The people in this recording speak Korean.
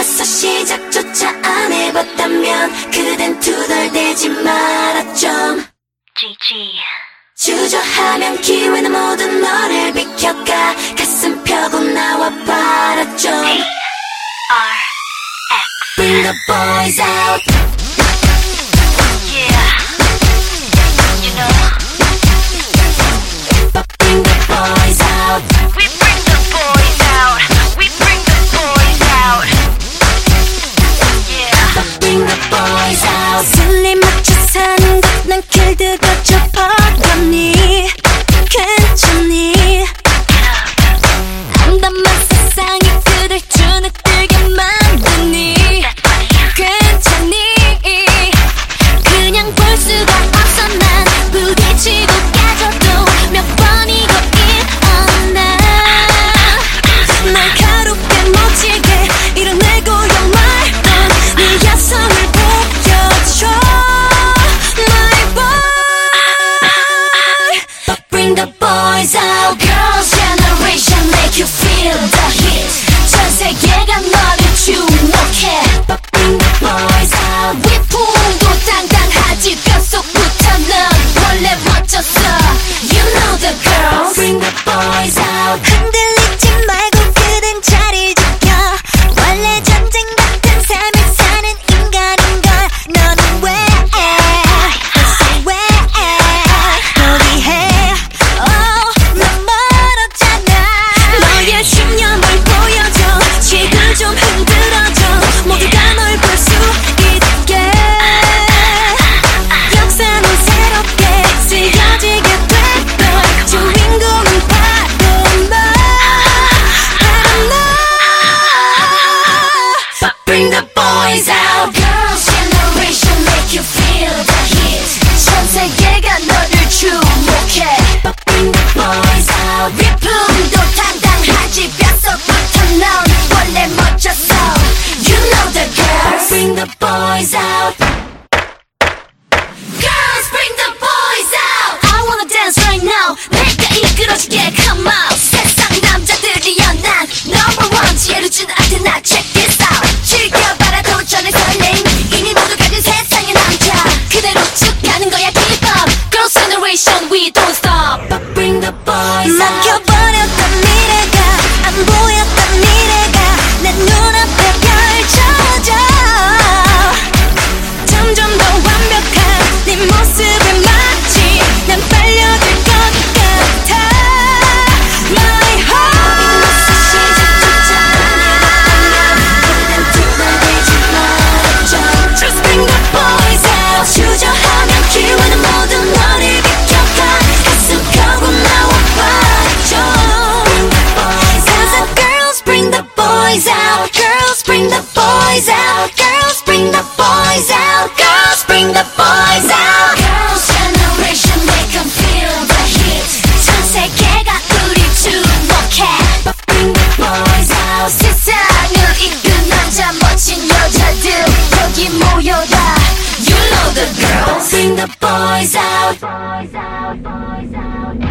벌써 시작조차 안 해봤다면 그댄 투덜대지 말았죠 GG 주저하면 기회는 모든 너를 비켜가 가슴 펴고 나와 바라 좀. Bring the boys out. 세상을 이끈 남자 멋진 여자들. 여기 모여라. You know the girls. Sing the boys out, boys out, boys out.